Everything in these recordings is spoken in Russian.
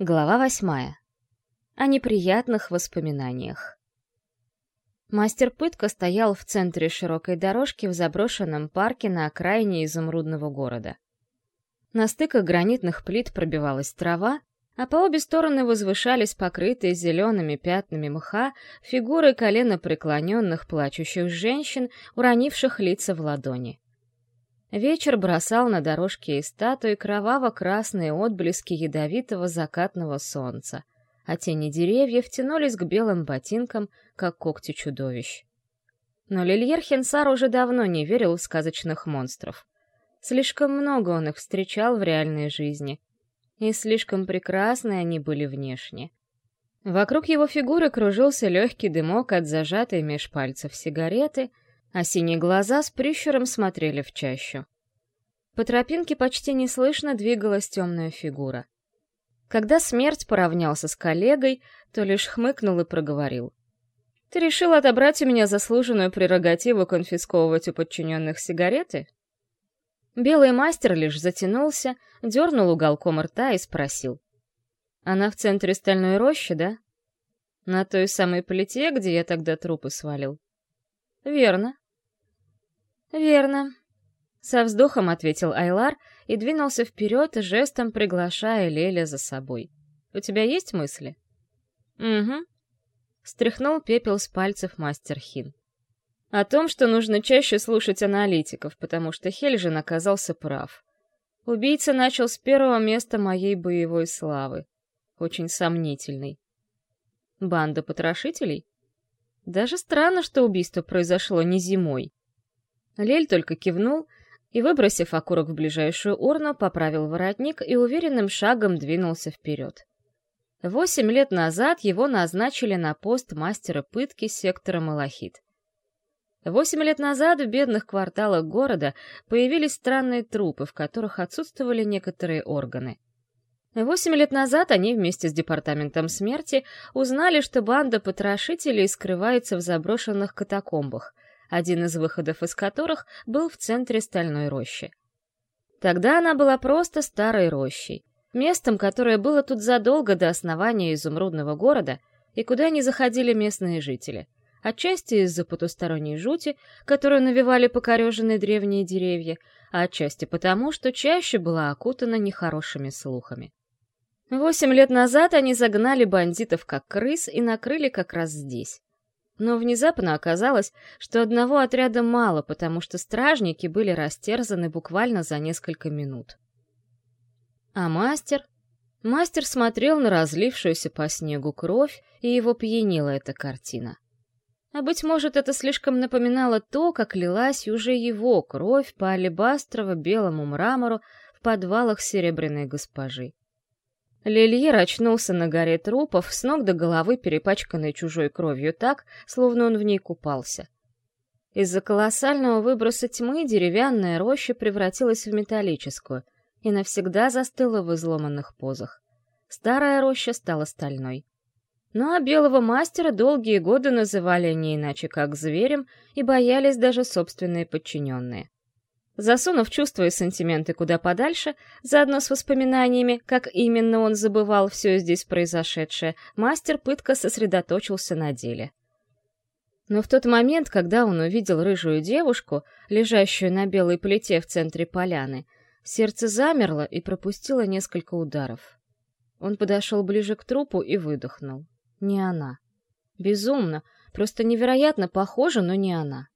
Глава восьмая. О неприятных воспоминаниях. Мастер пытка стоял в центре широкой дорожки в заброшенном парке на окраине изумрудного города. На стыках гранитных плит пробивалась трава, а по обе стороны возвышались покрытые зелеными пятнами мха фигуры колено преклоненных плачущих женщин, уронивших лица в ладони. Вечер бросал на дорожки и статуи кроваво-красные отблески ядовитого закатного солнца, а тени деревьев тянулись к белым ботинкам, как когти чудовищ. Но Лильер Хенсар уже давно не верил в сказочных монстров. Слишком много он их встречал в реальной жизни, и слишком прекрасны они были внешне. Вокруг его фигуры кружился легкий дымок от зажатой меж пальцев сигареты — а синие глаза с прищуром смотрели в чащу. По тропинке почти неслышно двигалась темная фигура. Когда смерть поравнялся с коллегой, то лишь хмыкнул и проговорил. «Ты решил отобрать у меня заслуженную прерогативу конфисковывать у подчиненных сигареты?» Белый мастер лишь затянулся, дернул уголком рта и спросил. «Она в центре стальной рощи, да? На той самой плите, где я тогда трупы свалил?» «Верно», «Верно», — со вздохом ответил Айлар и двинулся вперед, жестом приглашая Леля за собой. «У тебя есть мысли?» «Угу», — стряхнул пепел с пальцев мастер Хин. «О том, что нужно чаще слушать аналитиков, потому что Хельжин оказался прав. Убийца начал с первого места моей боевой славы. Очень сомнительный. Банда потрошителей? Даже странно, что убийство произошло не зимой. Лель только кивнул и, выбросив окурок в ближайшую урну, поправил воротник и уверенным шагом двинулся вперед. Восемь лет назад его назначили на пост мастера пытки сектора Малахит. Восемь лет назад в бедных кварталах города появились странные трупы, в которых отсутствовали некоторые органы. Восемь лет назад они вместе с Департаментом смерти узнали, что банда потрошителей скрывается в заброшенных катакомбах — один из выходов из которых был в центре стальной рощи. Тогда она была просто старой рощей, местом, которое было тут задолго до основания изумрудного города и куда не заходили местные жители, отчасти из-за потусторонней жути, которую навевали покореженные древние деревья, а отчасти потому, что чаще была окутана нехорошими слухами. Восемь лет назад они загнали бандитов как крыс и накрыли как раз здесь. Но внезапно оказалось, что одного отряда мало, потому что стражники были растерзаны буквально за несколько минут. А мастер? Мастер смотрел на разлившуюся по снегу кровь, и его пьянила эта картина. А быть может, это слишком напоминало то, как лилась уже его кровь по алебастрово-белому мрамору в подвалах серебряной госпожи. Лильер очнулся на горе трупов, с ног до головы перепачканной чужой кровью так, словно он в ней купался. Из-за колоссального выброса тьмы деревянная роща превратилась в металлическую и навсегда застыла в изломанных позах. Старая роща стала стальной. Ну а белого мастера долгие годы называли не иначе как зверем и боялись даже собственные подчиненные. Засунув чувства и сантименты куда подальше, заодно с воспоминаниями, как именно он забывал все здесь произошедшее, мастер пытка сосредоточился на деле. Но в тот момент, когда он увидел рыжую девушку, лежащую на белой плите в центре поляны, сердце замерло и пропустило несколько ударов. Он подошел ближе к трупу и выдохнул. Не она. Безумно, просто невероятно похоже, но не она.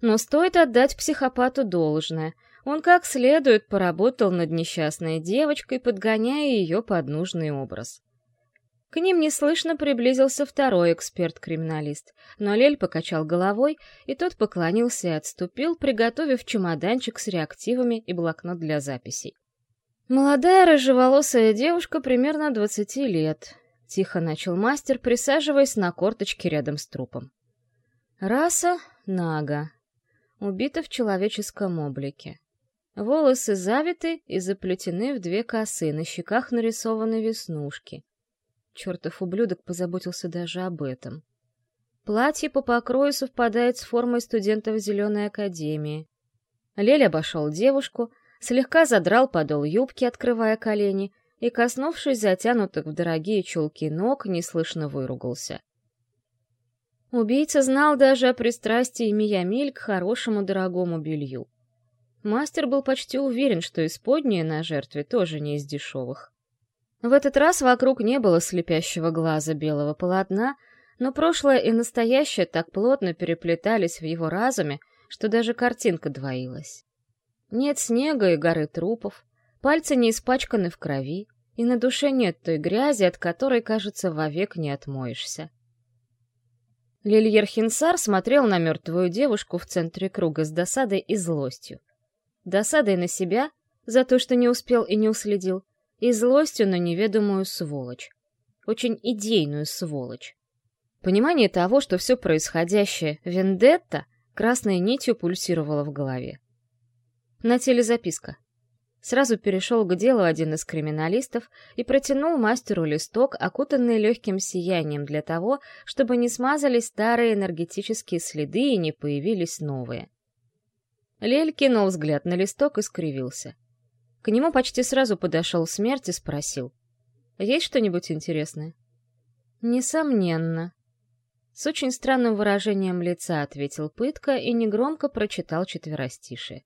Но стоит отдать психопату должное. Он как следует поработал над несчастной девочкой, подгоняя ее под нужный образ. К ним неслышно приблизился второй эксперт-криминалист, но Лель покачал головой, и тот поклонился и отступил, приготовив чемоданчик с реактивами и блокнот для записей. Молодая рыжеволосая девушка примерно двадцати лет. Тихо начал мастер, присаживаясь на корточке рядом с трупом. Раса — Нага, убита в человеческом облике. Волосы завиты и заплетены в две косы, на щеках нарисованы веснушки. Чертов ублюдок позаботился даже об этом. Платье по покрою совпадает с формой студентов Зеленой Академии. Лель обошел девушку, слегка задрал подол юбки, открывая колени, и, коснувшись затянутых в дорогие чулки ног, неслышно выругался. Убийца знал даже о пристрастии Миямиль к хорошему дорогому белью. Мастер был почти уверен, что исподнее на жертве тоже не из дешевых. В этот раз вокруг не было слепящего глаза белого полотна, но прошлое и настоящее так плотно переплетались в его разуме, что даже картинка двоилась. Нет снега и горы трупов, пальцы не испачканы в крови, и на душе нет той грязи, от которой, кажется, вовек не отмоешься. Лильер Хинсар смотрел на мертвую девушку в центре круга с досадой и злостью. Досадой на себя, за то, что не успел и не уследил, и злостью на неведомую сволочь. Очень идейную сволочь. Понимание того, что все происходящее — вендетта, красной нитью пульсировало в голове. На теле записка. Сразу перешел к делу один из криминалистов и протянул мастеру листок, окутанный легким сиянием для того, чтобы не смазались старые энергетические следы и не появились новые. Лель кинул взгляд на листок и скривился. К нему почти сразу подошел смерть и спросил. «Есть что-нибудь интересное?» «Несомненно». С очень странным выражением лица ответил пытка и негромко прочитал четверостишие.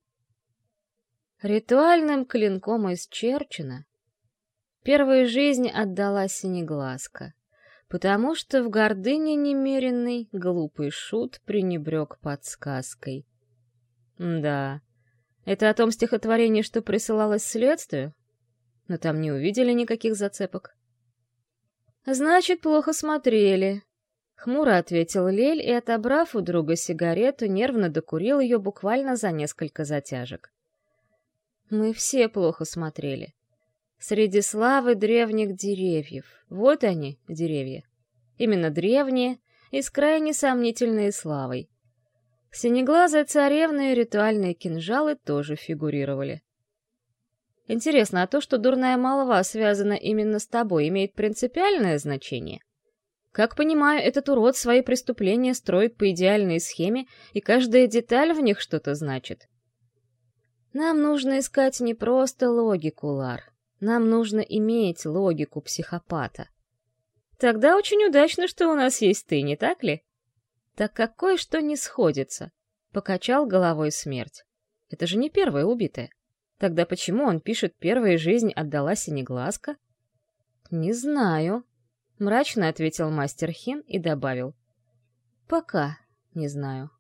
Ритуальным клинком исчерчена. Первая жизнь отдала синеглазка, потому что в гордыне немеренной глупый шут пренебрег подсказкой. Да, это о том стихотворении, что присылалось следствию? Но там не увидели никаких зацепок. Значит, плохо смотрели. Хмуро ответил Лель и, отобрав у друга сигарету, нервно докурил ее буквально за несколько затяжек. Мы все плохо смотрели. Среди славы древних деревьев. Вот они, деревья. Именно древние и с крайне сомнительной славой. Синеглазая царевна и ритуальные кинжалы тоже фигурировали. Интересно, а то, что дурная молва связана именно с тобой, имеет принципиальное значение? Как понимаю, этот урод свои преступления строит по идеальной схеме, и каждая деталь в них что-то значит. Нам нужно искать не просто логику, Лар. Нам нужно иметь логику психопата. Тогда очень удачно, что у нас есть ты, не так ли? Так какое что не сходится? Покачал головой смерть. Это же не первая убитая. Тогда почему он пишет «первая жизнь отдала синеглазка»? Не знаю. Мрачно ответил мастер Хин и добавил. Пока не знаю.